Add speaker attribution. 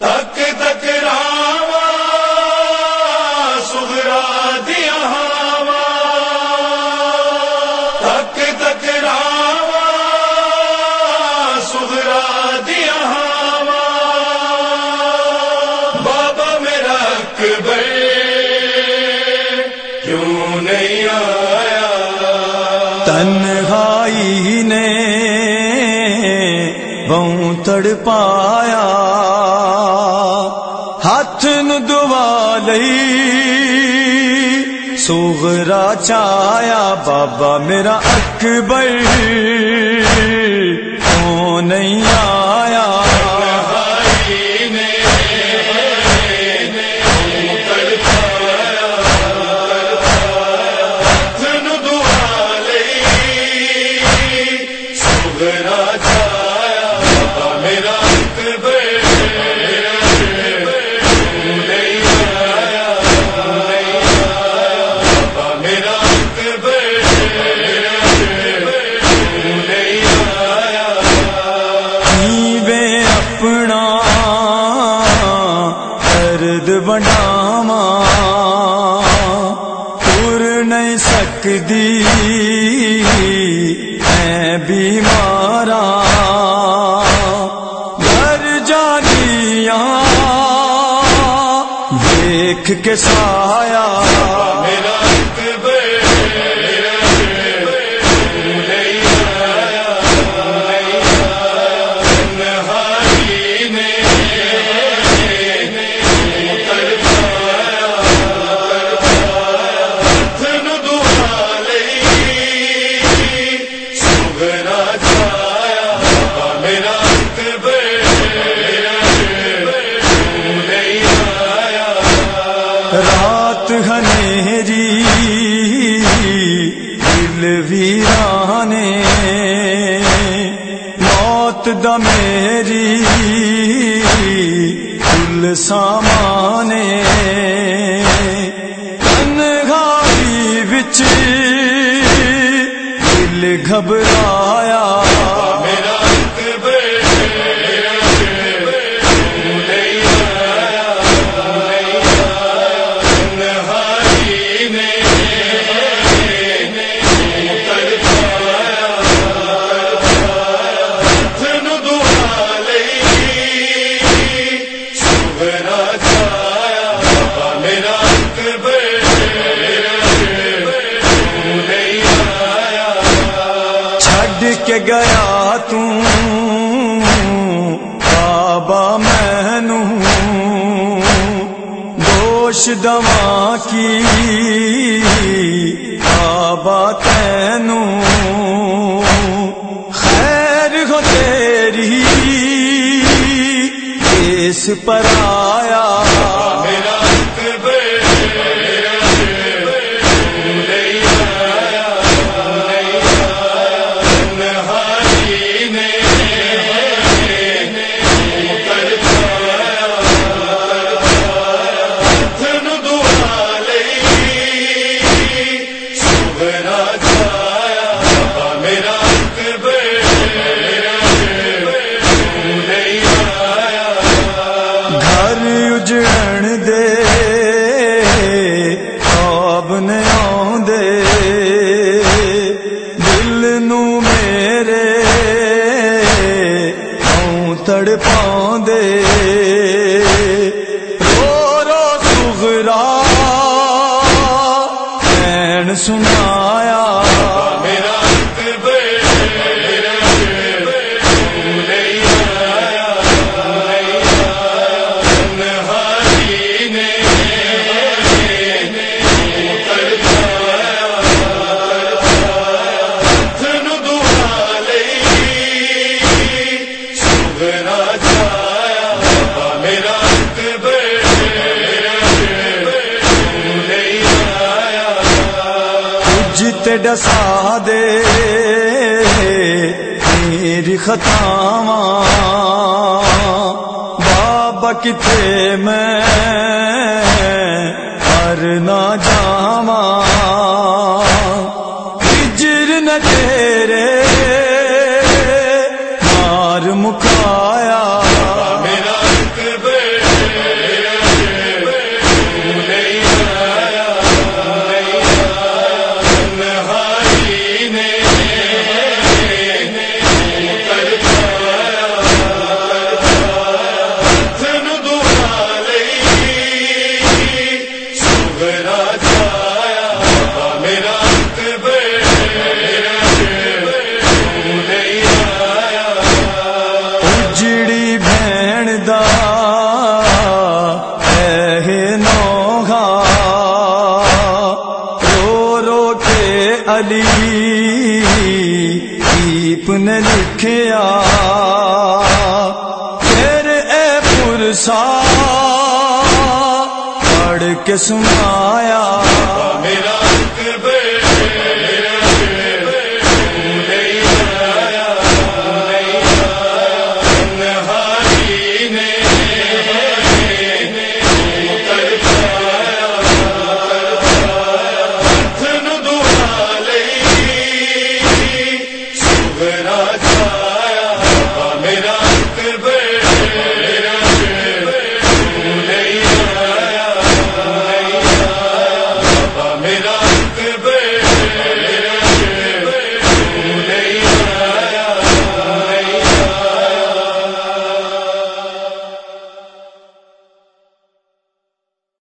Speaker 1: تک تک راوا سغرا دیا ہوا۔ تک تک راوا سغرا دیا ہوا۔ بابا میرا اکبر، کیوں نہیں آیا؟
Speaker 2: تنہائی نے بہوں تڑ پایا دعا لئی سوغرا چایا بابا میرا اکبر۔ کیوں نہیں آیا؟
Speaker 1: بھائی نے سغرا نہیں
Speaker 2: میں بیمارا گھر جانیاں دیکھ کے سایہ۔
Speaker 1: میرا
Speaker 2: موت د میری کل سامانے تنہائی بچ دل گھبرایا۔ کے گیا توں بابا مینو دوش دوا کی بابا تینو خیر ہو تیری، اس پر آیا خواب نے آدھے دل نو میرے آؤں تڑ پاندے رو رو سغرا سنا
Speaker 1: میرا
Speaker 2: جت ڈسا دے، میری خطاواں۔ بابا کتنے میں ہر نہ جاواں۔ ہجر نہ تیرے علی دیپ نے لکھیا تیرے اے پرسا پڑھ کے سنایا۔
Speaker 1: میرا میرا